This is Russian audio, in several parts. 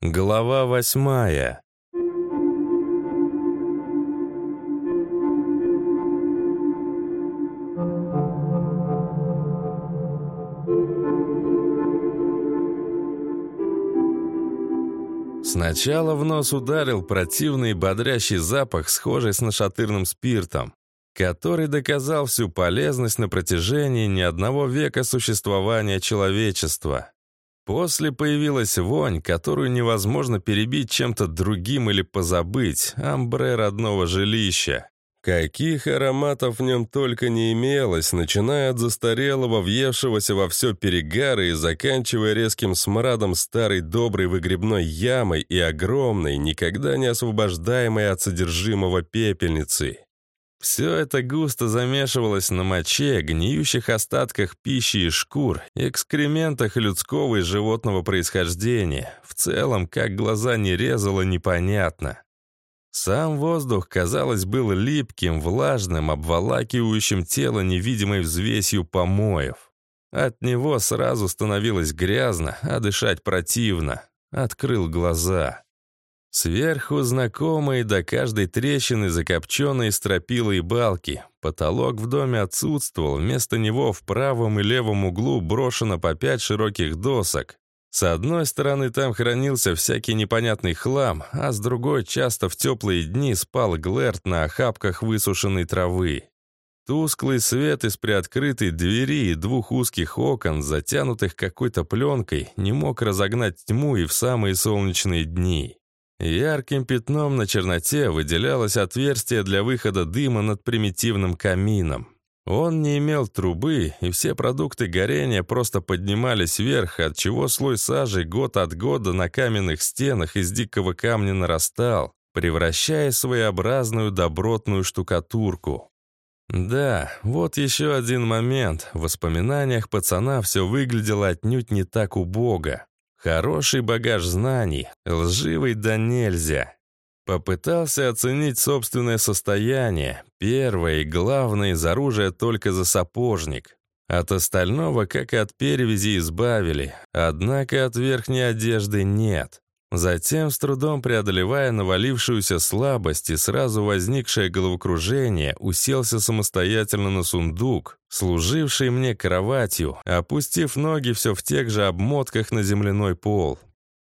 Глава восьмая. Сначала в нос ударил противный бодрящий запах, схожий с нашатырным спиртом, который доказал всю полезность на протяжении ни одного века существования человечества. После появилась вонь, которую невозможно перебить чем-то другим или позабыть, амбре родного жилища. Каких ароматов в нем только не имелось, начиная от застарелого, въевшегося во все перегара и заканчивая резким смрадом старой доброй выгребной ямой и огромной, никогда не освобождаемой от содержимого пепельницы. Все это густо замешивалось на моче, гниющих остатках пищи и шкур, экскрементах людского и животного происхождения. В целом, как глаза не резало, непонятно. Сам воздух, казалось, был липким, влажным, обволакивающим тело невидимой взвесью помоев. От него сразу становилось грязно, а дышать противно. Открыл глаза. Сверху знакомые до каждой трещины закопченные стропила и балки. Потолок в доме отсутствовал, вместо него в правом и левом углу брошено по пять широких досок. С одной стороны там хранился всякий непонятный хлам, а с другой часто в теплые дни спал Глэрт на охапках высушенной травы. Тусклый свет из приоткрытой двери и двух узких окон, затянутых какой-то пленкой, не мог разогнать тьму и в самые солнечные дни. Ярким пятном на черноте выделялось отверстие для выхода дыма над примитивным камином. Он не имел трубы, и все продукты горения просто поднимались вверх, отчего слой сажи год от года на каменных стенах из дикого камня нарастал, превращая своеобразную добротную штукатурку. Да, вот еще один момент. В воспоминаниях пацана все выглядело отнюдь не так убого. Хороший багаж знаний, лживый да нельзя. Попытался оценить собственное состояние. Первое и главное из оружия только за сапожник. От остального, как и от перевязи, избавили. Однако от верхней одежды нет. Затем, с трудом преодолевая навалившуюся слабость и сразу возникшее головокружение, уселся самостоятельно на сундук, служивший мне кроватью, опустив ноги все в тех же обмотках на земляной пол.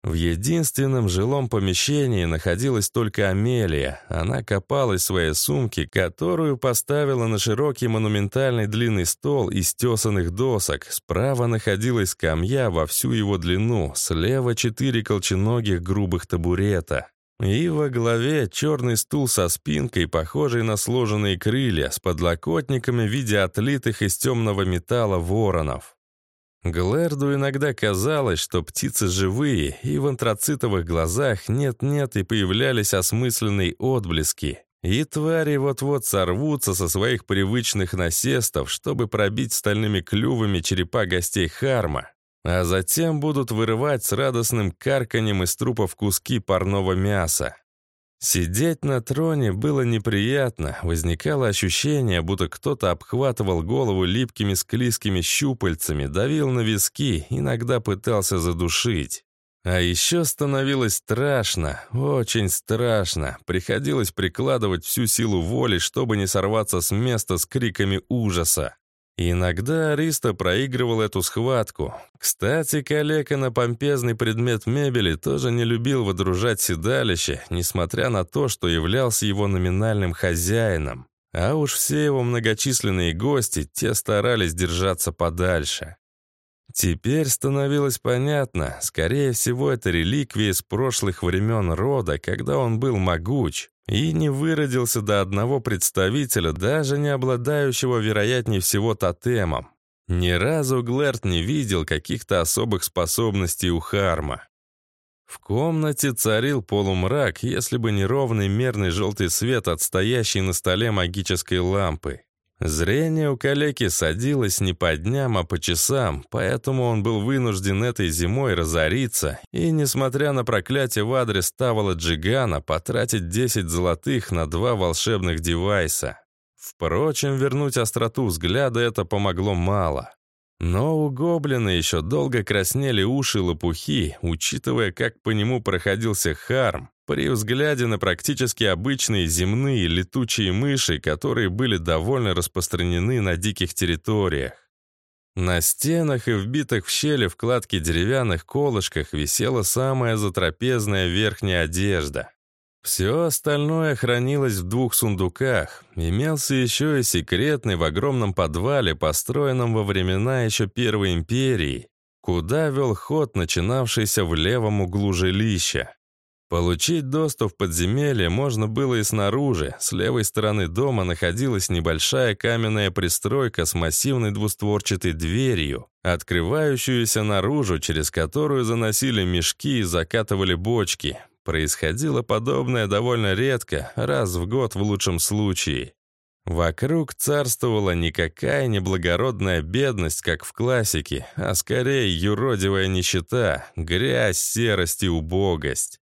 В единственном жилом помещении находилась только Амелия. Она копалась в своей сумке, которую поставила на широкий монументальный длинный стол из тесанных досок. Справа находилась скамья во всю его длину, слева четыре колченогих грубых табурета. И во главе черный стул со спинкой, похожий на сложенные крылья, с подлокотниками в виде отлитых из темного металла воронов. Глэрду иногда казалось, что птицы живые, и в антрацитовых глазах нет-нет и появлялись осмысленные отблески. И твари вот-вот сорвутся со своих привычных насестов, чтобы пробить стальными клювами черепа гостей Харма, а затем будут вырывать с радостным карканем из трупов куски парного мяса. Сидеть на троне было неприятно, возникало ощущение, будто кто-то обхватывал голову липкими склизкими щупальцами, давил на виски, иногда пытался задушить. А еще становилось страшно, очень страшно. Приходилось прикладывать всю силу воли, чтобы не сорваться с места с криками ужаса. Иногда Ариста проигрывал эту схватку. Кстати, коллега на помпезный предмет мебели тоже не любил водружать седалище, несмотря на то, что являлся его номинальным хозяином. А уж все его многочисленные гости, те старались держаться подальше. Теперь становилось понятно, скорее всего, это реликвия из прошлых времен рода, когда он был могуч, и не выродился до одного представителя, даже не обладающего, вероятнее всего, тотемом. Ни разу Глэрт не видел каких-то особых способностей у Харма. В комнате царил полумрак, если бы не ровный мерный желтый свет от стоящей на столе магической лампы. Зрение у калеки садилось не по дням, а по часам, поэтому он был вынужден этой зимой разориться и, несмотря на проклятие в адрес Тавола Джигана, потратить 10 золотых на два волшебных девайса. Впрочем, вернуть остроту взгляда это помогло мало. Но у гоблина еще долго краснели уши лопухи, учитывая, как по нему проходился харм, при взгляде на практически обычные земные летучие мыши, которые были довольно распространены на диких территориях. На стенах и вбитых в щели вкладки деревянных колышках висела самая затрапезная верхняя одежда. Все остальное хранилось в двух сундуках. Имелся еще и секретный в огромном подвале, построенном во времена еще Первой империи, куда вел ход, начинавшийся в левом углу жилища. Получить доступ в подземелье можно было и снаружи. С левой стороны дома находилась небольшая каменная пристройка с массивной двустворчатой дверью, открывающуюся наружу, через которую заносили мешки и закатывали бочки. Происходило подобное довольно редко, раз в год в лучшем случае. Вокруг царствовала никакая не благородная бедность, как в классике, а скорее юродивая нищета, грязь, серость и убогость.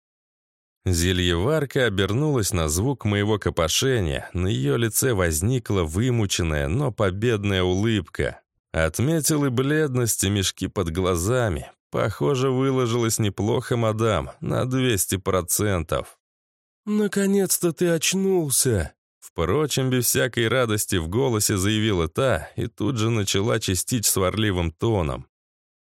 Зельеварка обернулась на звук моего копошения, на ее лице возникла вымученная, но победная улыбка. Отметил и бледность, и мешки под глазами, Похоже, выложилась неплохо, мадам, на 200%. «Наконец-то ты очнулся!» Впрочем, без всякой радости в голосе заявила та и тут же начала чистить сварливым тоном.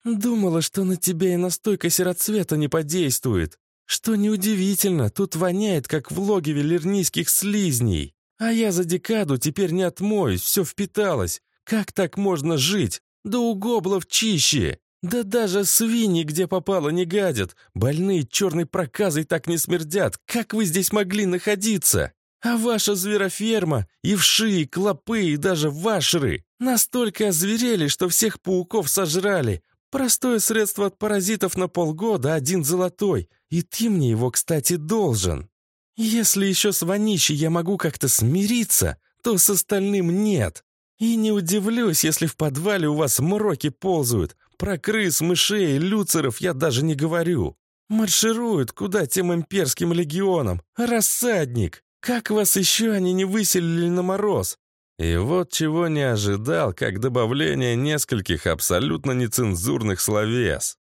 «Думала, что на тебя и настойка сероцвета не подействует. Что неудивительно, тут воняет, как в логове лернийских слизней. А я за декаду теперь не отмоюсь, все впиталось. Как так можно жить? Да у гоблов чище!» «Да даже свиньи, где попало, не гадят. Больные черной проказой так не смердят. Как вы здесь могли находиться? А ваша звероферма, и вши, и клопы, и даже вашры настолько озверели, что всех пауков сожрали. Простое средство от паразитов на полгода, один золотой. И ты мне его, кстати, должен. Если еще с вонищей я могу как-то смириться, то с остальным нет. И не удивлюсь, если в подвале у вас мроки ползают. Про крыс, мышей, люцеров я даже не говорю. Маршируют куда тем имперским легионам. Рассадник! Как вас еще они не выселили на мороз? И вот чего не ожидал, как добавление нескольких абсолютно нецензурных словес.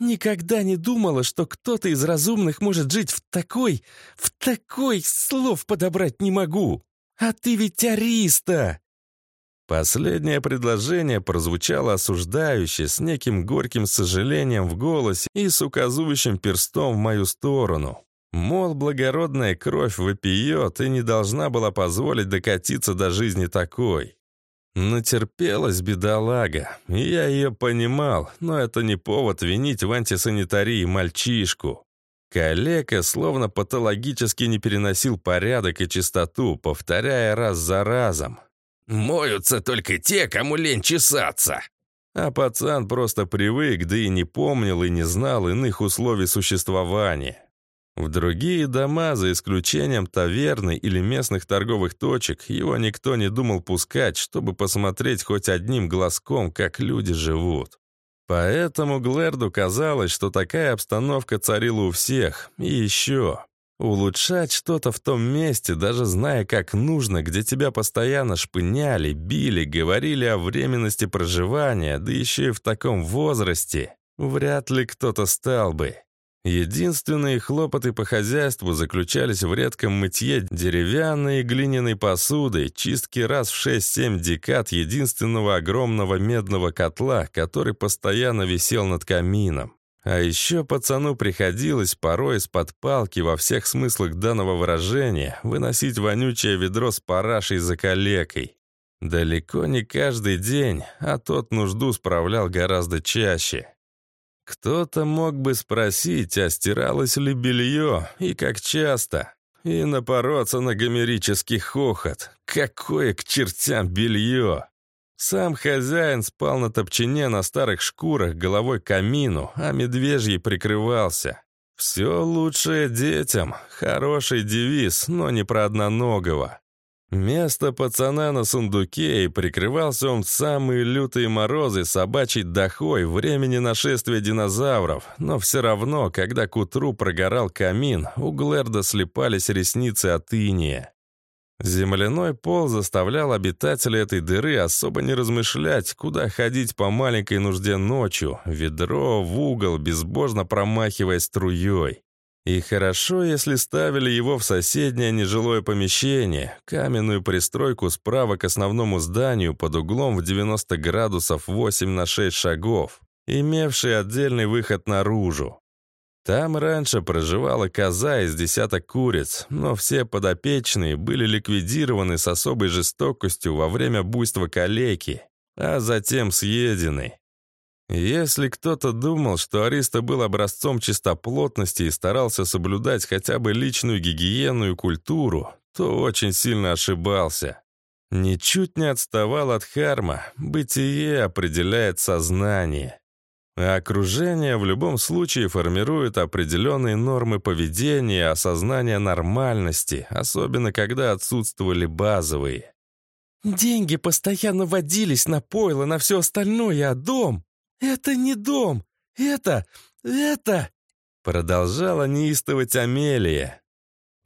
Никогда не думала, что кто-то из разумных может жить в такой... В такой слов подобрать не могу. А ты ведь ариста! Последнее предложение прозвучало осуждающе, с неким горьким сожалением в голосе и с указывающим перстом в мою сторону. Мол, благородная кровь вопиет и не должна была позволить докатиться до жизни такой. Натерпелась бедолага, я ее понимал, но это не повод винить в антисанитарии мальчишку. Калека словно патологически не переносил порядок и чистоту, повторяя раз за разом. Моются только те, кому лень чесаться. А пацан просто привык, да и не помнил и не знал иных условий существования. В другие дома, за исключением таверны или местных торговых точек, его никто не думал пускать, чтобы посмотреть хоть одним глазком, как люди живут. Поэтому Глэрду казалось, что такая обстановка царила у всех. И еще. Улучшать что-то в том месте, даже зная, как нужно, где тебя постоянно шпыняли, били, говорили о временности проживания, да еще и в таком возрасте, вряд ли кто-то стал бы. Единственные хлопоты по хозяйству заключались в редком мытье деревянной и глиняной посуды, чистке раз в 6-7 декад единственного огромного медного котла, который постоянно висел над камином. А еще пацану приходилось порой из-под палки во всех смыслах данного выражения выносить вонючее ведро с парашей за калекой. Далеко не каждый день, а тот нужду справлял гораздо чаще. Кто-то мог бы спросить, а стиралось ли белье и как часто, и напороться на гомерический хохот. Какое к чертям белье! Сам хозяин спал на топчине на старых шкурах головой к камину, а медвежий прикрывался. «Все лучшее детям» — хороший девиз, но не про одноногого. Место пацана на сундуке, и прикрывался он в самые лютые морозы собачьей дохой времени нашествия динозавров, но все равно, когда к утру прогорал камин, у Глэрда слепались ресницы от иния. Земляной пол заставлял обитателей этой дыры особо не размышлять, куда ходить по маленькой нужде ночью, ведро в угол, безбожно промахивая струей. И хорошо, если ставили его в соседнее нежилое помещение, каменную пристройку справа к основному зданию под углом в 90 градусов 8 на 6 шагов, имевший отдельный выход наружу. Там раньше проживала коза из десяток куриц, но все подопечные были ликвидированы с особой жестокостью во время буйства калеки, а затем съедены. Если кто-то думал, что Ариста был образцом чистоплотности и старался соблюдать хотя бы личную гигиену и культуру, то очень сильно ошибался. Ничуть не отставал от харма, бытие определяет сознание. А окружение в любом случае формирует определенные нормы поведения и осознания нормальности, особенно когда отсутствовали базовые. «Деньги постоянно водились на пойло, на все остальное, а дом? Это не дом! Это... это...» Продолжала неистовать Амелия.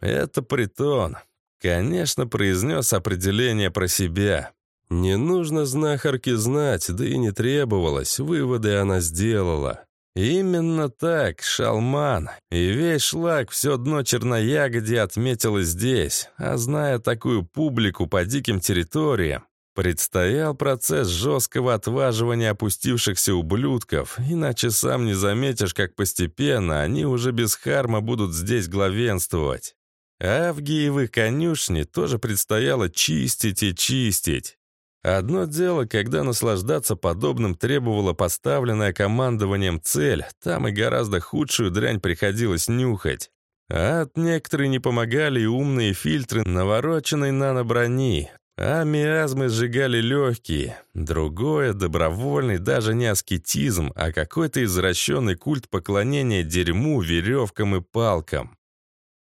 «Это притон», Конечно, произнес определение про себя. Не нужно знахарке знать, да и не требовалось, выводы она сделала. Именно так, шалман. И весь шлак все дно черноягоди отметил и здесь. А зная такую публику по диким территориям, предстоял процесс жесткого отваживания опустившихся ублюдков, иначе сам не заметишь, как постепенно они уже без харма будут здесь главенствовать. А в Гиевых конюшне тоже предстояло чистить и чистить. Одно дело, когда наслаждаться подобным требовало поставленная командованием цель, там и гораздо худшую дрянь приходилось нюхать. А от некоторых не помогали и умные фильтры навороченной наноброни, а миазмы сжигали легкие. Другое — добровольный даже не аскетизм, а какой-то извращенный культ поклонения дерьму, веревкам и палкам.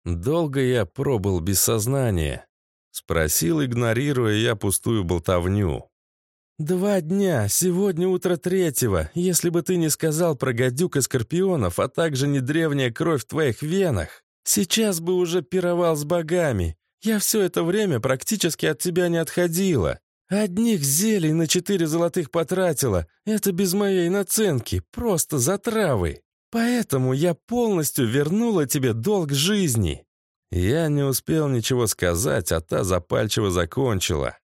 Долго я пробыл без сознания. Спросил, игнорируя я пустую болтовню. «Два дня, сегодня утро третьего. Если бы ты не сказал про гадюк и скорпионов, а также не древняя кровь в твоих венах, сейчас бы уже пировал с богами. Я все это время практически от тебя не отходила. Одних зелий на четыре золотых потратила. Это без моей наценки, просто за травы. Поэтому я полностью вернула тебе долг жизни». Я не успел ничего сказать, а та запальчиво закончила.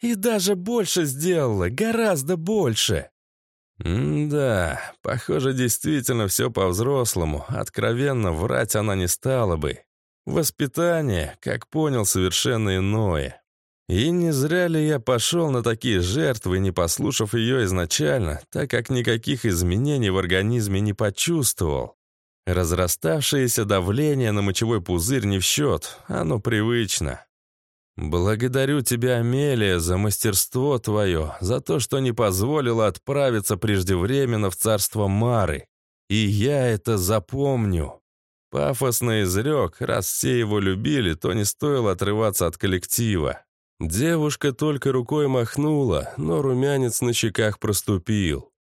«И даже больше сделала, гораздо больше!» «М-да, похоже, действительно все по-взрослому. Откровенно врать она не стала бы. Воспитание, как понял, совершенно иное. И не зря ли я пошел на такие жертвы, не послушав ее изначально, так как никаких изменений в организме не почувствовал. Разраставшееся давление на мочевой пузырь не в счет, оно привычно. Благодарю тебя, Амелия, за мастерство твое, за то, что не позволило отправиться преждевременно в царство Мары. И я это запомню. Пафосно изрек, раз все его любили, то не стоило отрываться от коллектива. Девушка только рукой махнула, но румянец на щеках проступил.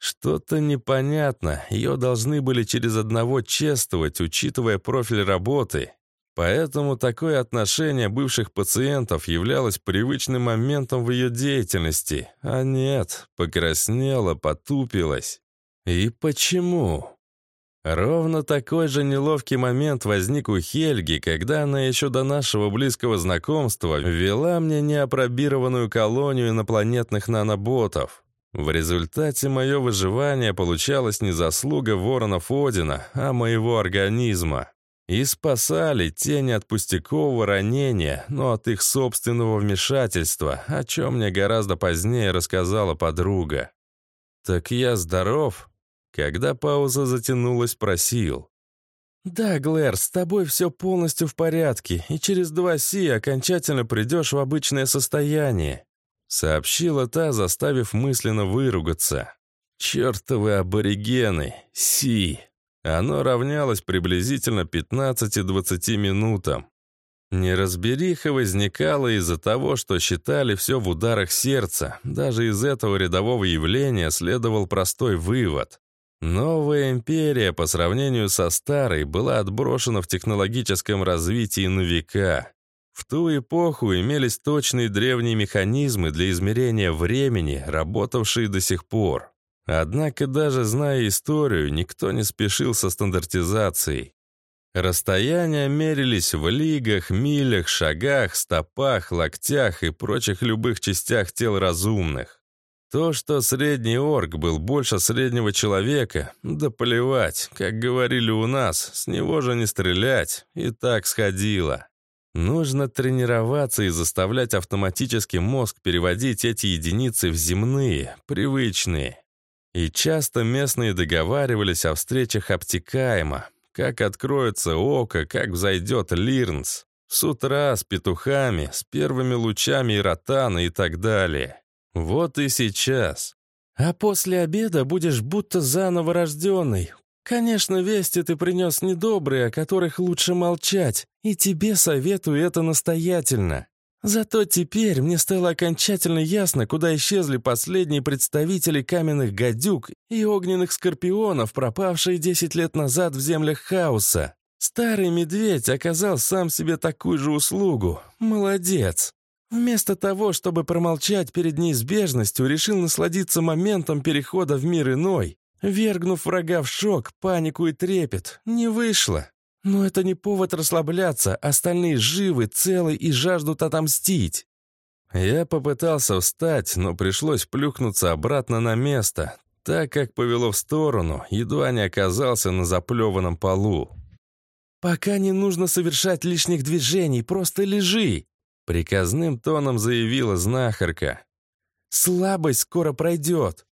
Что-то непонятно, ее должны были через одного чествовать, учитывая профиль работы. Поэтому такое отношение бывших пациентов являлось привычным моментом в ее деятельности. А нет, покраснела, потупилась. И почему? Ровно такой же неловкий момент возник у Хельги, когда она еще до нашего близкого знакомства ввела мне неопробированную колонию инопланетных наноботов. В результате мое выживание получалось не заслуга воронов Одина, а моего организма. И спасали те не от пустякового ранения, но от их собственного вмешательства, о чем мне гораздо позднее рассказала подруга. «Так я здоров?» Когда пауза затянулась, просил. «Да, Глэр, с тобой все полностью в порядке, и через два Си окончательно придешь в обычное состояние. Сообщила та, заставив мысленно выругаться. «Чертовы аборигены! Си!» Оно равнялось приблизительно 15-20 минутам. Неразбериха возникала из-за того, что считали все в ударах сердца. Даже из этого рядового явления следовал простой вывод. Новая империя по сравнению со старой была отброшена в технологическом развитии на века. В ту эпоху имелись точные древние механизмы для измерения времени, работавшие до сих пор. Однако даже зная историю, никто не спешил со стандартизацией. Расстояния мерились в лигах, милях, шагах, стопах, локтях и прочих любых частях тел разумных. То, что средний орк был больше среднего человека, да плевать, как говорили у нас, с него же не стрелять, и так сходило. Нужно тренироваться и заставлять автоматически мозг переводить эти единицы в земные, привычные. И часто местные договаривались о встречах обтекаемо, как откроется око, как взойдет Лирнс. С утра, с петухами, с первыми лучами иротана и так далее. Вот и сейчас. А после обеда будешь будто заново рожденный. Конечно, вести ты принес недобрые, о которых лучше молчать, и тебе советую это настоятельно. Зато теперь мне стало окончательно ясно, куда исчезли последние представители каменных гадюк и огненных скорпионов, пропавшие 10 лет назад в землях хаоса. Старый медведь оказал сам себе такую же услугу. Молодец. Вместо того, чтобы промолчать перед неизбежностью, решил насладиться моментом перехода в мир иной, вергнув врага в шок, панику и трепет. Не вышло. Но это не повод расслабляться, остальные живы, целы и жаждут отомстить. Я попытался встать, но пришлось плюхнуться обратно на место, так как повело в сторону, едва не оказался на заплеванном полу. «Пока не нужно совершать лишних движений, просто лежи!» Приказным тоном заявила знахарка. «Слабость скоро пройдет».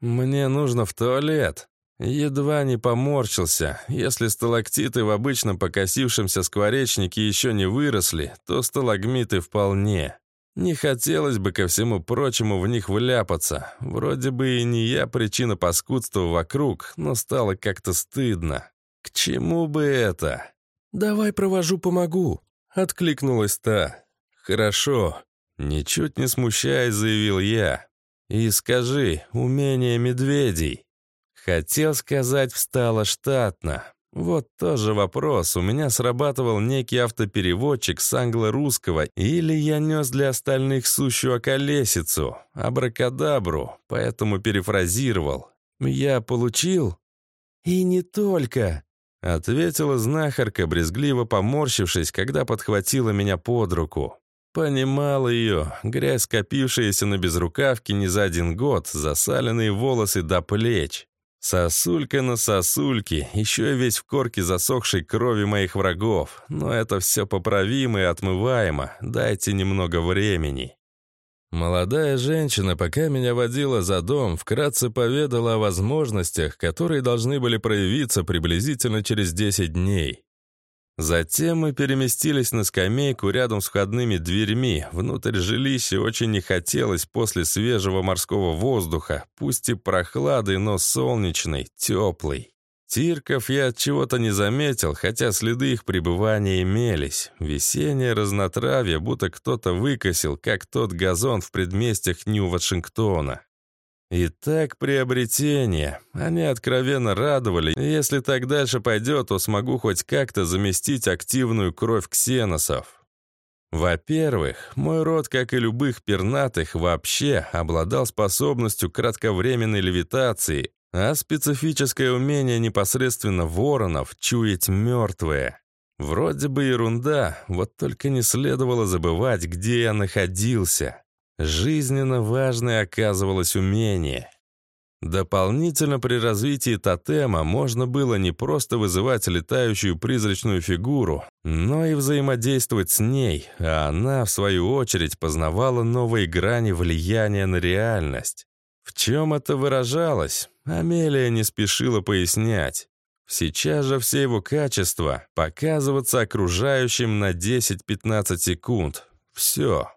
«Мне нужно в туалет», Едва не поморщился. Если сталактиты в обычном покосившемся скворечнике еще не выросли, то сталагмиты вполне. Не хотелось бы ко всему прочему в них вляпаться. Вроде бы и не я причина паскудства вокруг, но стало как-то стыдно. К чему бы это? «Давай провожу, помогу», — откликнулась та. «Хорошо», — ничуть не смущаясь, заявил я. «И скажи, умение медведей». Хотел сказать, встала штатно. Вот тоже вопрос. У меня срабатывал некий автопереводчик с англо-русского, или я нес для остальных сущую околесицу, абракадабру, поэтому перефразировал. Я получил? И не только, ответила знахарка, брезгливо поморщившись, когда подхватила меня под руку. Понимал ее, грязь, скопившаяся на безрукавке не за один год, засаленные волосы до плеч. Сосулька на сосульке, еще и весь в корке засохшей крови моих врагов. Но это все поправимо и отмываемо, дайте немного времени. Молодая женщина, пока меня водила за дом, вкратце поведала о возможностях, которые должны были проявиться приблизительно через 10 дней. Затем мы переместились на скамейку рядом с входными дверьми. Внутрь жилища очень не хотелось после свежего морского воздуха, пусть и прохлады, но солнечный, теплый. Тирков я от чего-то не заметил, хотя следы их пребывания имелись. Весеннее разнотравье, будто кто-то выкосил, как тот газон в предместьях Нью-Вашингтона. Итак, приобретения. Они откровенно радовали. Если так дальше пойдет, то смогу хоть как-то заместить активную кровь ксеносов. Во-первых, мой род, как и любых пернатых, вообще обладал способностью кратковременной левитации, а специфическое умение непосредственно воронов чуять мертвые. Вроде бы ерунда, вот только не следовало забывать, где я находился. Жизненно важное оказывалось умение. Дополнительно при развитии тотема можно было не просто вызывать летающую призрачную фигуру, но и взаимодействовать с ней, а она, в свою очередь, познавала новые грани влияния на реальность. В чем это выражалось, Амелия не спешила пояснять. Сейчас же все его качества показываться окружающим на 10-15 секунд. Все.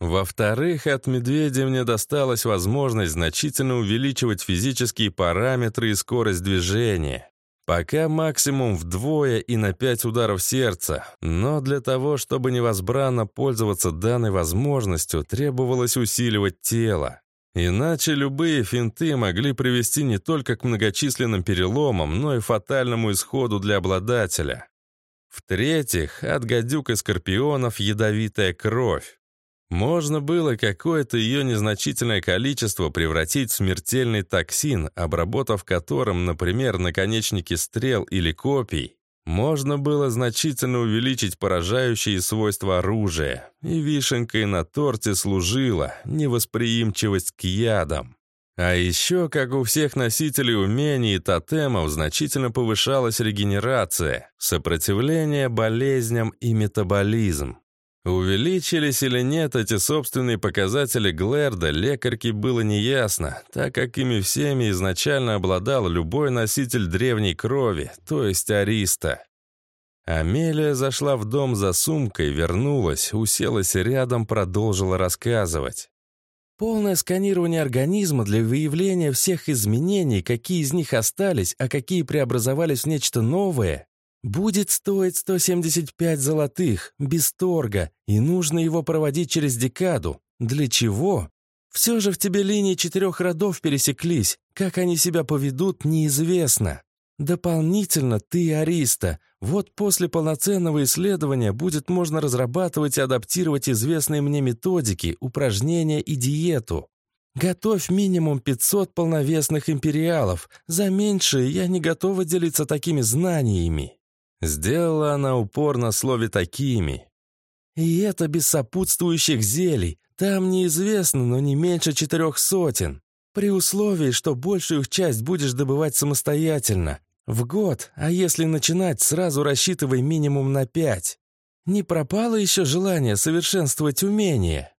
Во-вторых, от медведя мне досталась возможность значительно увеличивать физические параметры и скорость движения. Пока максимум вдвое и на пять ударов сердца, но для того, чтобы невозбранно пользоваться данной возможностью, требовалось усиливать тело. Иначе любые финты могли привести не только к многочисленным переломам, но и фатальному исходу для обладателя. В-третьих, от гадюк и скорпионов ядовитая кровь. Можно было какое-то ее незначительное количество превратить в смертельный токсин, обработав которым, например, наконечники стрел или копий. Можно было значительно увеличить поражающие свойства оружия, и вишенкой на торте служила невосприимчивость к ядам. А еще, как у всех носителей умений и тотемов, значительно повышалась регенерация, сопротивление болезням и метаболизм. Увеличились или нет эти собственные показатели Глэрда, лекарке было неясно, так как ими всеми изначально обладал любой носитель древней крови, то есть Ариста. Амелия зашла в дом за сумкой, вернулась, уселась рядом, продолжила рассказывать. Полное сканирование организма для выявления всех изменений, какие из них остались, а какие преобразовались в нечто новое, Будет стоить 175 золотых, без торга, и нужно его проводить через декаду. Для чего? Все же в тебе линии четырех родов пересеклись. Как они себя поведут, неизвестно. Дополнительно ты Ариста. Вот после полноценного исследования будет можно разрабатывать и адаптировать известные мне методики, упражнения и диету. Готовь минимум 500 полновесных империалов. За меньшее я не готова делиться такими знаниями. Сделала она упор на слове «такими». «И это без сопутствующих зелий. Там неизвестно, но не меньше четырех сотен. При условии, что большую их часть будешь добывать самостоятельно. В год, а если начинать, сразу рассчитывай минимум на пять. Не пропало еще желание совершенствовать умения?»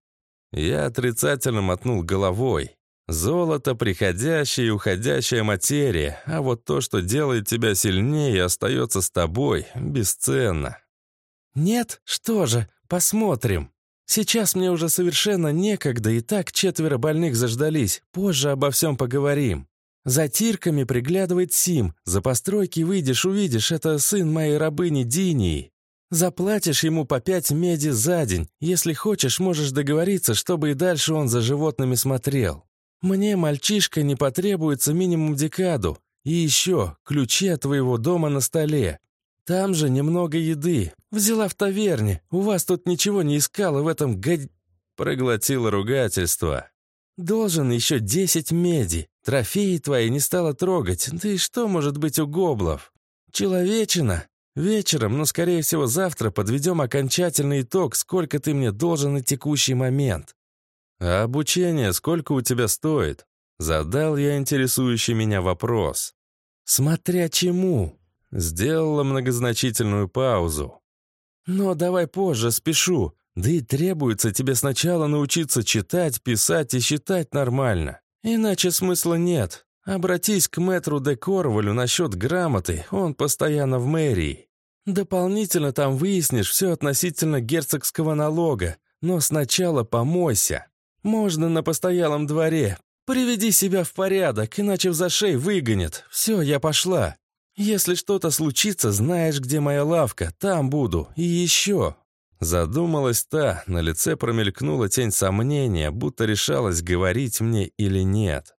Я отрицательно мотнул головой. Золото — приходящая и уходящая материя, а вот то, что делает тебя сильнее остается с тобой, бесценно. «Нет? Что же, посмотрим. Сейчас мне уже совершенно некогда, и так четверо больных заждались, позже обо всем поговорим. За тирками приглядывает Сим, за постройки выйдешь, увидишь, это сын моей рабыни Динии. Заплатишь ему по пять меди за день, если хочешь, можешь договориться, чтобы и дальше он за животными смотрел. Мне, мальчишка, не потребуется минимум декаду. И еще, ключи от твоего дома на столе. Там же немного еды. Взяла в таверне. У вас тут ничего не искала в этом гад... Проглотила ругательство. Должен еще десять меди. Трофеи твои не стала трогать. Да и что может быть у гоблов? Человечина. Вечером, но, скорее всего, завтра подведем окончательный итог, сколько ты мне должен на текущий момент. «А обучение сколько у тебя стоит?» Задал я интересующий меня вопрос. «Смотря чему?» Сделала многозначительную паузу. «Но давай позже, спешу. Да и требуется тебе сначала научиться читать, писать и считать нормально. Иначе смысла нет. Обратись к мэтру де Корвалю насчет грамоты, он постоянно в мэрии. Дополнительно там выяснишь все относительно герцогского налога, но сначала помойся. Можно на постоялом дворе. Приведи себя в порядок, иначе в зашей выгонят. Все, я пошла. Если что-то случится, знаешь, где моя лавка, там буду. И еще». Задумалась та, на лице промелькнула тень сомнения, будто решалась, говорить мне или нет.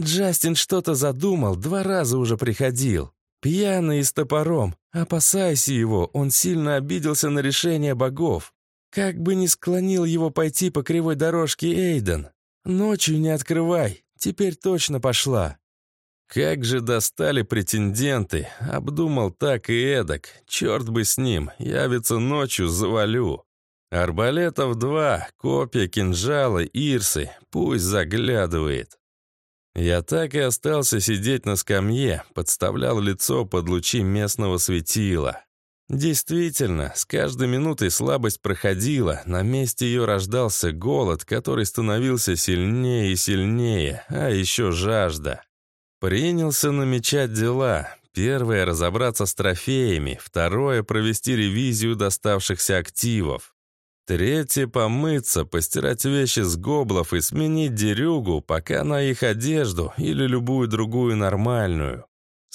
«Джастин что-то задумал, два раза уже приходил. Пьяный и с топором. Опасайся его, он сильно обиделся на решение богов. Как бы ни склонил его пойти по кривой дорожке Эйден. Ночью не открывай, теперь точно пошла. Как же достали претенденты. Обдумал так и эдак. Черт бы с ним, явится ночью, завалю. Арбалетов два, копья, кинжалы, ирсы. Пусть заглядывает. Я так и остался сидеть на скамье, подставлял лицо под лучи местного светила. Действительно, с каждой минутой слабость проходила, на месте ее рождался голод, который становился сильнее и сильнее, а еще жажда. Принялся намечать дела. Первое — разобраться с трофеями, второе — провести ревизию доставшихся активов. Третье — помыться, постирать вещи с гоблов и сменить дерюгу, пока на их одежду или любую другую нормальную.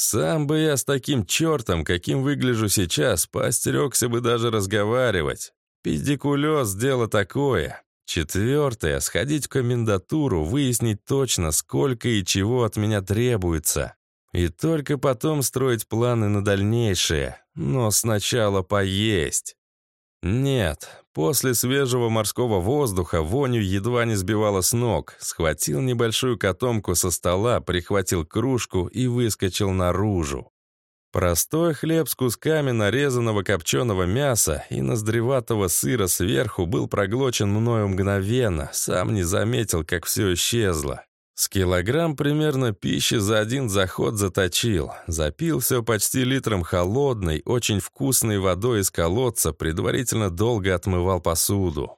Сам бы я с таким чертом, каким выгляжу сейчас, поостерегся бы даже разговаривать. Педикулез — дело такое. Четвертое — сходить в комендатуру, выяснить точно, сколько и чего от меня требуется. И только потом строить планы на дальнейшее. но сначала поесть. Нет, после свежего морского воздуха вонью едва не сбивала с ног. Схватил небольшую котомку со стола, прихватил кружку и выскочил наружу. Простой хлеб с кусками нарезанного копченого мяса и ноздреватого сыра сверху был проглочен мною мгновенно, сам не заметил, как все исчезло. С килограмм примерно пищи за один заход заточил. Запил все почти литром холодной, очень вкусной водой из колодца, предварительно долго отмывал посуду.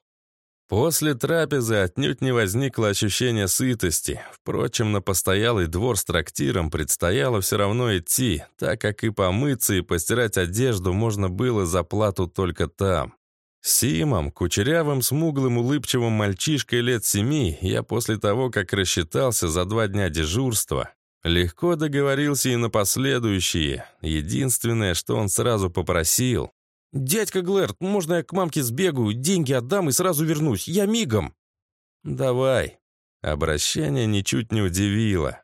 После трапезы отнюдь не возникло ощущения сытости. Впрочем, на постоялый двор с трактиром предстояло все равно идти, так как и помыться, и постирать одежду можно было за плату только там. Симом, кучерявым, смуглым, улыбчивым мальчишкой лет семи, я после того, как рассчитался за два дня дежурства, легко договорился и на последующие. Единственное, что он сразу попросил, «Дядька Глэрт, можно я к мамке сбегаю, деньги отдам и сразу вернусь? Я мигом!» «Давай». Обращение ничуть не удивило.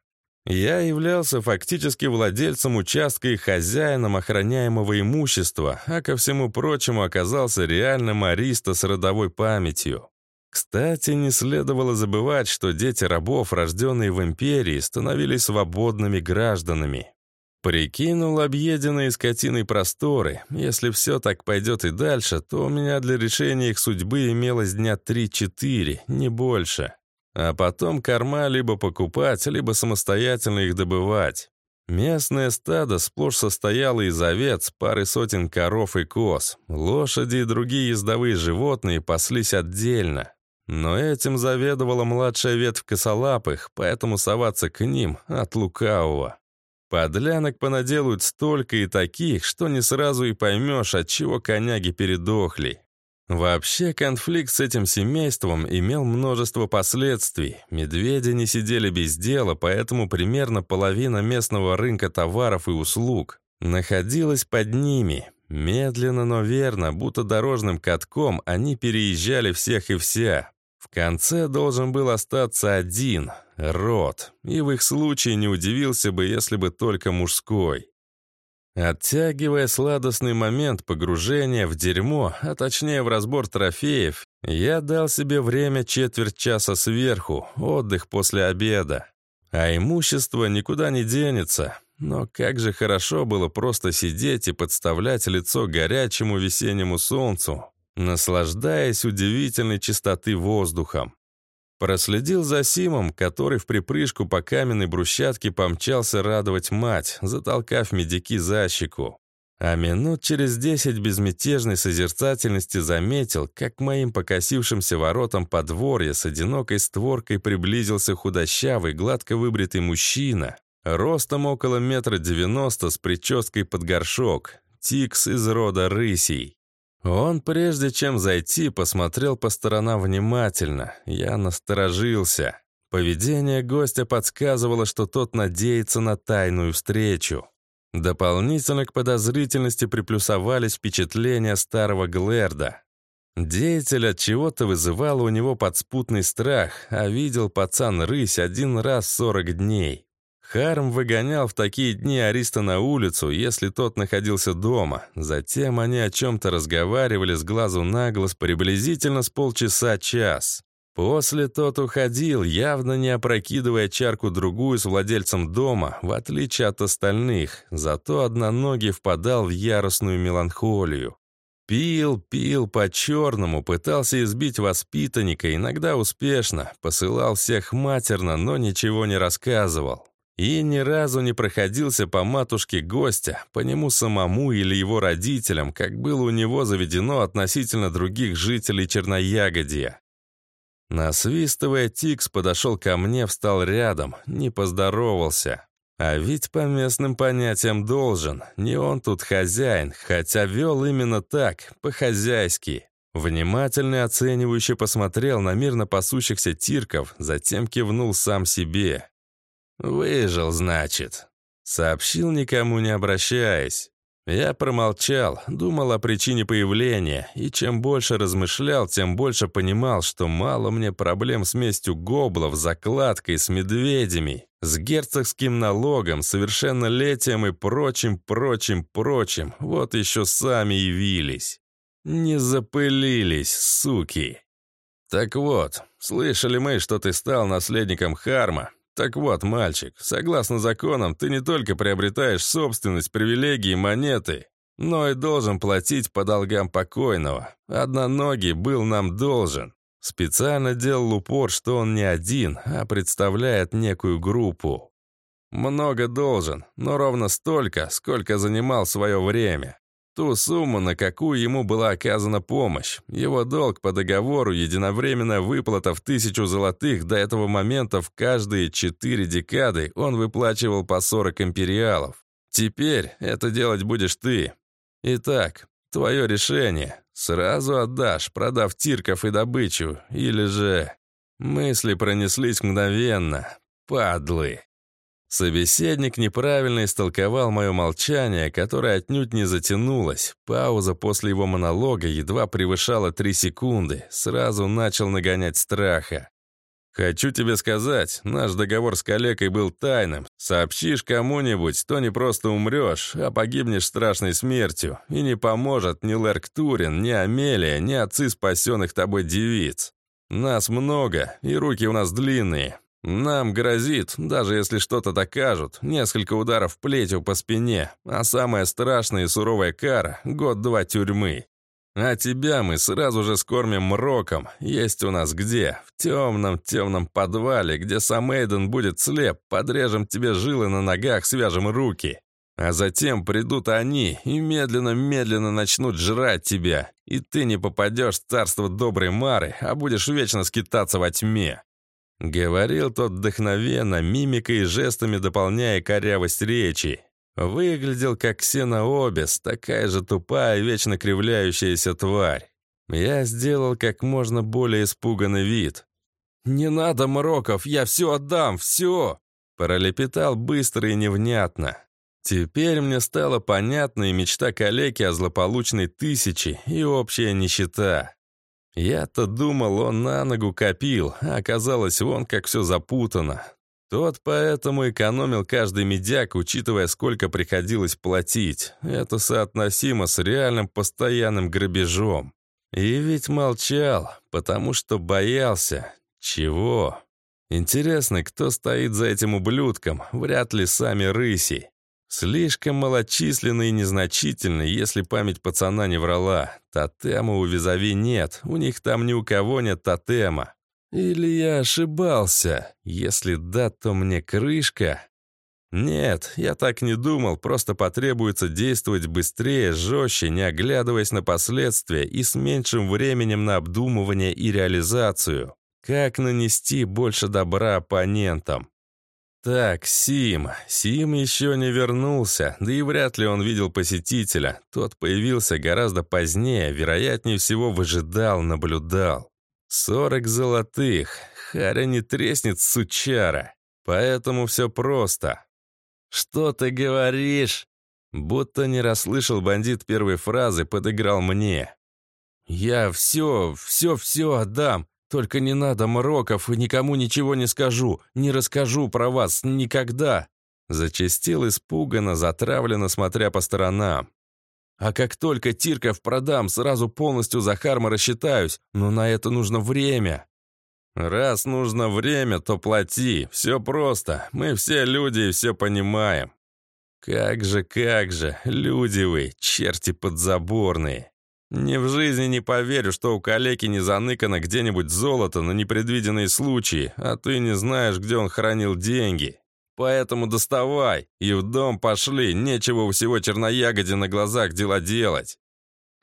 Я являлся фактически владельцем участка и хозяином охраняемого имущества, а ко всему прочему оказался реальным ариста с родовой памятью. Кстати, не следовало забывать, что дети рабов, рожденные в империи, становились свободными гражданами. Прикинул объеденные скотиной просторы. Если все так пойдет и дальше, то у меня для решения их судьбы имелось дня 3-4, не больше. А потом корма либо покупать, либо самостоятельно их добывать. Местное стадо сплошь состояло из овец, пары сотен коров и коз. Лошади и другие ездовые животные паслись отдельно. Но этим заведовала младшая ветвь косолапых, поэтому соваться к ним от лукавого. Подлянок понаделают столько и таких, что не сразу и поймешь, от чего коняги передохли. Вообще, конфликт с этим семейством имел множество последствий. Медведи не сидели без дела, поэтому примерно половина местного рынка товаров и услуг находилась под ними. Медленно, но верно, будто дорожным катком, они переезжали всех и вся. В конце должен был остаться один — род, и в их случае не удивился бы, если бы только мужской. Оттягивая сладостный момент погружения в дерьмо, а точнее в разбор трофеев, я дал себе время четверть часа сверху, отдых после обеда. А имущество никуда не денется. Но как же хорошо было просто сидеть и подставлять лицо горячему весеннему солнцу, наслаждаясь удивительной чистоты воздухом. Проследил за Симом, который в припрыжку по каменной брусчатке помчался радовать мать, затолкав медики за щеку. А минут через десять безмятежной созерцательности заметил, как к моим покосившимся воротам подворья с одинокой створкой приблизился худощавый, гладко выбритый мужчина, ростом около метра девяносто с прической под горшок, тикс из рода рысей. Он, прежде чем зайти, посмотрел по сторонам внимательно. Я насторожился. Поведение гостя подсказывало, что тот надеется на тайную встречу. Дополнительно к подозрительности приплюсовались впечатления старого Глэрда. Деятель от чего-то вызывал у него подспутный страх, а видел пацан рысь один раз в 40 дней. Харм выгонял в такие дни Ариста на улицу, если тот находился дома. Затем они о чем-то разговаривали с глазу на глаз приблизительно с полчаса-час. После тот уходил, явно не опрокидывая чарку-другую с владельцем дома, в отличие от остальных, зато одноногий впадал в яростную меланхолию. Пил, пил по-черному, пытался избить воспитанника, иногда успешно, посылал всех матерно, но ничего не рассказывал. И ни разу не проходился по матушке гостя, по нему самому или его родителям, как было у него заведено относительно других жителей Черноягодья. Насвистывая, Тикс подошел ко мне, встал рядом, не поздоровался. А ведь по местным понятиям должен, не он тут хозяин, хотя вел именно так, по-хозяйски. Внимательно оценивающе посмотрел на мирно пасущихся тирков, затем кивнул сам себе. «Выжил, значит», — сообщил, никому не обращаясь. Я промолчал, думал о причине появления, и чем больше размышлял, тем больше понимал, что мало мне проблем с местью гоблов, закладкой, с медведями, с герцогским налогом, совершеннолетием и прочим, прочим, прочим. Вот еще сами явились. Не запылились, суки. Так вот, слышали мы, что ты стал наследником Харма, так вот, мальчик, согласно законам, ты не только приобретаешь собственность, привилегии, монеты, но и должен платить по долгам покойного. Одноногий был нам должен. Специально делал упор, что он не один, а представляет некую группу. Много должен, но ровно столько, сколько занимал свое время. Ту сумму, на какую ему была оказана помощь. Его долг по договору единовременная выплата в тысячу золотых до этого момента в каждые четыре декады он выплачивал по 40 империалов. Теперь это делать будешь ты. Итак, твое решение. Сразу отдашь, продав тирков и добычу, или же... Мысли пронеслись мгновенно. Падлы. Собеседник неправильно истолковал мое молчание, которое отнюдь не затянулось. Пауза после его монолога едва превышала три секунды. Сразу начал нагонять страха. «Хочу тебе сказать, наш договор с калекой был тайным. Сообщишь кому-нибудь, то не просто умрешь, а погибнешь страшной смертью. И не поможет ни Лерк Турин, ни Амелия, ни отцы спасенных тобой девиц. Нас много, и руки у нас длинные. Нам грозит, даже если что-то докажут, несколько ударов плетью по спине, а самая страшная и суровая кара — год-два тюрьмы. А тебя мы сразу же скормим мроком. Есть у нас где? В темном-темном подвале, где сам Эйден будет слеп, подрежем тебе жилы на ногах, свяжем руки. А затем придут они и медленно-медленно начнут жрать тебя, и ты не попадешь в царство доброй Мары, а будешь вечно скитаться во тьме. Говорил тот вдохновенно, мимикой и жестами дополняя корявость речи. Выглядел как Сенообес, такая же тупая, вечно кривляющаяся тварь. Я сделал как можно более испуганный вид. «Не надо, Мроков, я все отдам, все!» Пролепетал быстро и невнятно. Теперь мне стало понятна и мечта калеки о злополучной тысячи, и общая нищета. Я-то думал, он на ногу копил, а оказалось, вон как все запутано. Тот поэтому экономил каждый медяк, учитывая, сколько приходилось платить. Это соотносимо с реальным постоянным грабежом. И ведь молчал, потому что боялся. Чего? Интересно, кто стоит за этим ублюдком? Вряд ли сами рыси. Слишком малочисленный и незначительный, если память пацана не врала. Тотема у визави нет, у них там ни у кого нет тотема. Или я ошибался? Если да, то мне крышка. Нет, я так не думал, просто потребуется действовать быстрее, жестче, не оглядываясь на последствия и с меньшим временем на обдумывание и реализацию. Как нанести больше добра оппонентам? Так, Сим. Сим еще не вернулся, да и вряд ли он видел посетителя. Тот появился гораздо позднее, вероятнее всего выжидал, наблюдал. Сорок золотых. Харя не треснет, сучара. Поэтому все просто. «Что ты говоришь?» Будто не расслышал бандит первой фразы, подыграл мне. «Я все, все-все отдам. Только не надо мроков и никому ничего не скажу, не расскажу про вас никогда!» Зачастил испуганно, затравленно, смотря по сторонам. «А как только Тирков продам, сразу полностью за Харма рассчитаюсь, но на это нужно время!» «Раз нужно время, то плати. Все просто. Мы все люди и все понимаем». «Как же, как же, люди вы, черти подзаборные!» Ни в жизни не поверю, что у калеки не заныкано где-нибудь золото на непредвиденные случаи, а ты не знаешь, где он хранил деньги. Поэтому доставай, и в дом пошли, нечего у всего черноягоди на глазах дела делать.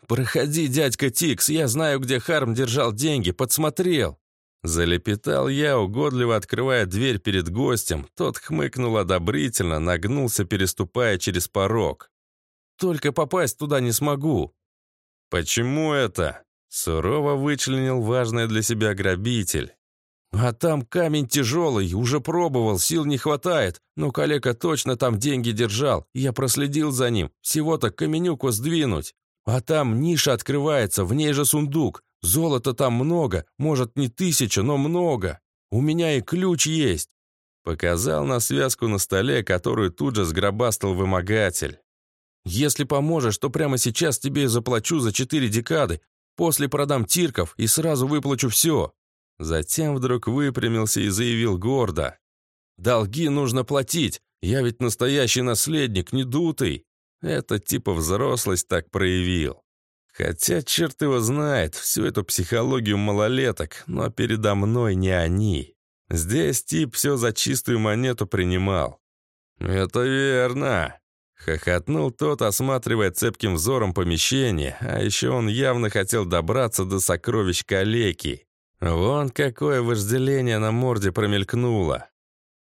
«Проходи, дядька Тикс, я знаю, где Харм держал деньги, подсмотрел». Залепетал я, угодливо открывая дверь перед гостем. Тот хмыкнул одобрительно, нагнулся, переступая через порог. «Только попасть туда не смогу», «Почему это?» — сурово вычленил важное для себя грабитель. А там камень тяжелый, уже пробовал, сил не хватает, но коллега точно там деньги держал. Я проследил за ним, всего-то каменюку сдвинуть. А там ниша открывается, в ней же сундук. Золота там много, может не тысяча, но много. У меня и ключ есть. Показал на связку на столе, которую тут же сгробастал вымогатель. «Если поможешь, то прямо сейчас тебе и заплачу за четыре декады. После продам тирков и сразу выплачу все. Затем вдруг выпрямился и заявил гордо. «Долги нужно платить, я ведь настоящий наследник, не дутый». Это типа взрослость так проявил. Хотя черт его знает, всю эту психологию малолеток, но передо мной не они. Здесь тип все за чистую монету принимал. «Это верно», — хохотнул тот, осматривая цепким взором помещение, а еще он явно хотел добраться до сокровищ калеки. Вон какое вожделение на морде промелькнуло.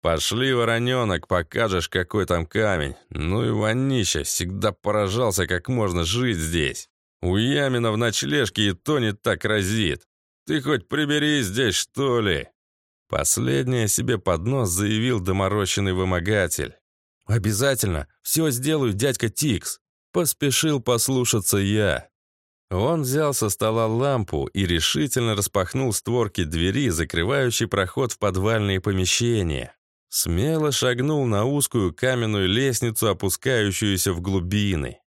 «Пошли, вороненок, покажешь, какой там камень. Ну и вонища, всегда поражался, как можно жить здесь. У Ямина в ночлежке и то не так разит. Ты хоть прибери здесь, что ли?» Последнее себе под нос заявил доморощенный вымогатель. «Обязательно, все сделаю, дядька Тикс!» Поспешил послушаться я. Он взял со стола лампу и решительно распахнул створки двери, закрывающей проход в подвальные помещения. Смело шагнул на узкую каменную лестницу, опускающуюся в глубины.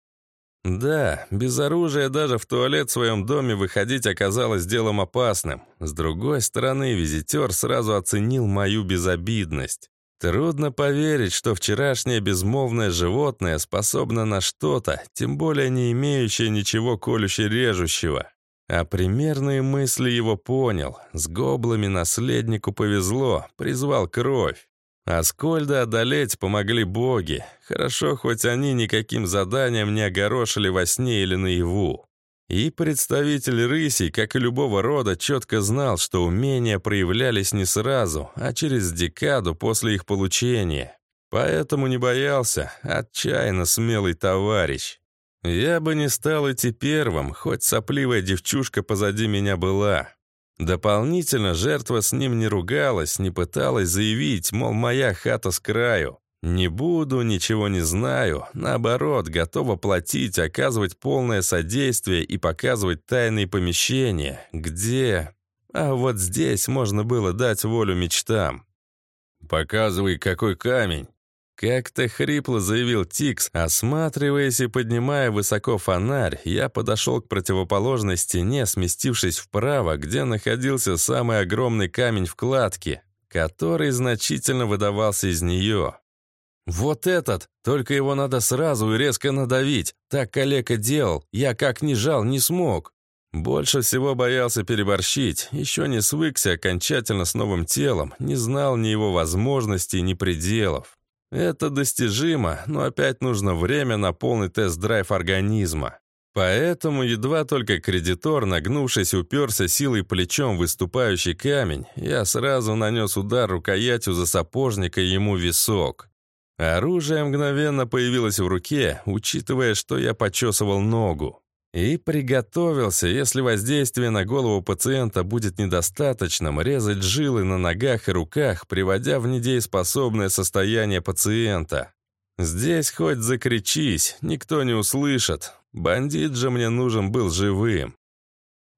Да, без оружия даже в туалет в своем доме выходить оказалось делом опасным. С другой стороны, визитер сразу оценил мою безобидность. Трудно поверить, что вчерашнее безмолвное животное способно на что-то, тем более не имеющее ничего колюще-режущего. А примерные мысли его понял. С гоблами наследнику повезло, призвал кровь. Аскольда одолеть помогли боги. Хорошо, хоть они никаким заданием не огорошили во сне или наяву. И представитель рысей, как и любого рода, четко знал, что умения проявлялись не сразу, а через декаду после их получения. Поэтому не боялся, отчаянно смелый товарищ. Я бы не стал идти первым, хоть сопливая девчушка позади меня была. Дополнительно жертва с ним не ругалась, не пыталась заявить, мол, моя хата с краю. Не буду, ничего не знаю. Наоборот, готова платить, оказывать полное содействие и показывать тайные помещения. Где? А вот здесь можно было дать волю мечтам. «Показывай, какой камень!» Как-то хрипло заявил Тикс, осматриваясь и поднимая высоко фонарь, я подошел к противоположной стене, сместившись вправо, где находился самый огромный камень вкладки, который значительно выдавался из нее. «Вот этот! Только его надо сразу и резко надавить. Так калека делал. Я как ни жал, не смог». Больше всего боялся переборщить, еще не свыкся окончательно с новым телом, не знал ни его возможностей, ни пределов. Это достижимо, но опять нужно время на полный тест-драйв организма. Поэтому едва только кредитор, нагнувшись, уперся силой плечом в выступающий камень, я сразу нанес удар рукоятью за сапожника ему висок. Оружие мгновенно появилось в руке, учитывая, что я почесывал ногу. И приготовился, если воздействие на голову пациента будет недостаточным, резать жилы на ногах и руках, приводя в недееспособное состояние пациента. Здесь хоть закричись, никто не услышит. Бандит же мне нужен был живым.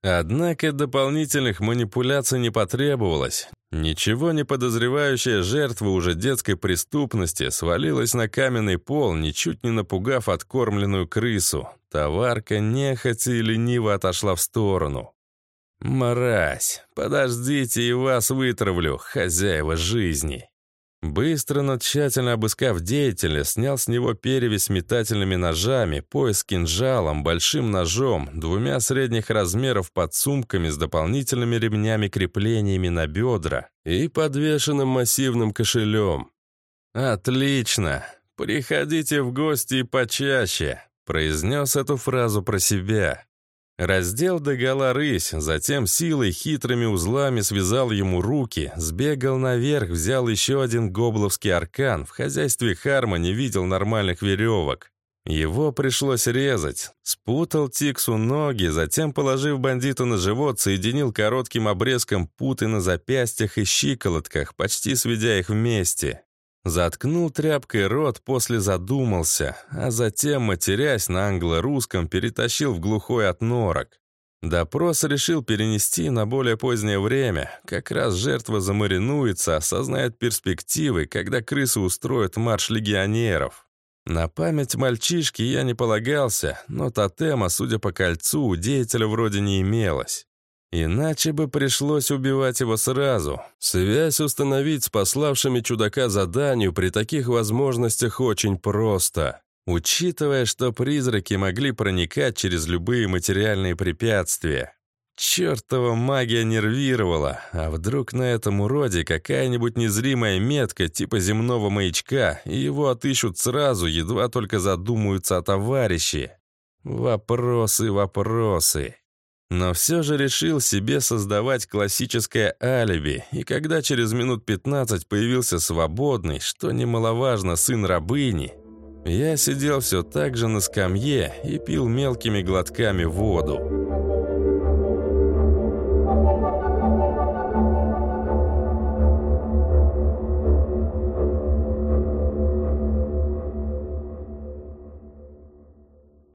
Однако дополнительных манипуляций не потребовалось. Ничего не подозревающая жертва уже детской преступности свалилась на каменный пол, ничуть не напугав откормленную крысу. Товарка нехотя и лениво отошла в сторону. «Мразь, подождите, и вас вытравлю, хозяева жизни!» Быстро, но тщательно обыскав деятеля, снял с него перевязь с метательными ножами, пояс кинжалом, большим ножом, двумя средних размеров подсумками с дополнительными ремнями-креплениями на бедра и подвешенным массивным кошелем. «Отлично! Приходите в гости и почаще!» произнес эту фразу про себя. Раздел догола рысь, затем силой хитрыми узлами связал ему руки, сбегал наверх, взял еще один гобловский аркан, в хозяйстве Харма не видел нормальных веревок. Его пришлось резать. Спутал Тиксу ноги, затем, положив бандита на живот, соединил коротким обрезком путы на запястьях и щиколотках, почти сведя их вместе. Заткнул тряпкой рот, после задумался, а затем, матерясь на англо-русском, перетащил в глухой отнорок. Допрос решил перенести на более позднее время. Как раз жертва замаринуется, осознает перспективы, когда крысы устроят марш легионеров. На память мальчишки я не полагался, но тотема, судя по кольцу, у деятеля вроде не имелось. Иначе бы пришлось убивать его сразу. Связь установить с пославшими чудака заданию при таких возможностях очень просто. Учитывая, что призраки могли проникать через любые материальные препятствия. Чертова магия нервировала, а вдруг на этом уроде какая-нибудь незримая метка типа земного маячка, и его отыщут сразу, едва только задумаются о товарище. Вопросы, вопросы. Но все же решил себе создавать классическое алиби, и когда через минут 15 появился свободный, что немаловажно, сын рабыни, я сидел все так же на скамье и пил мелкими глотками воду.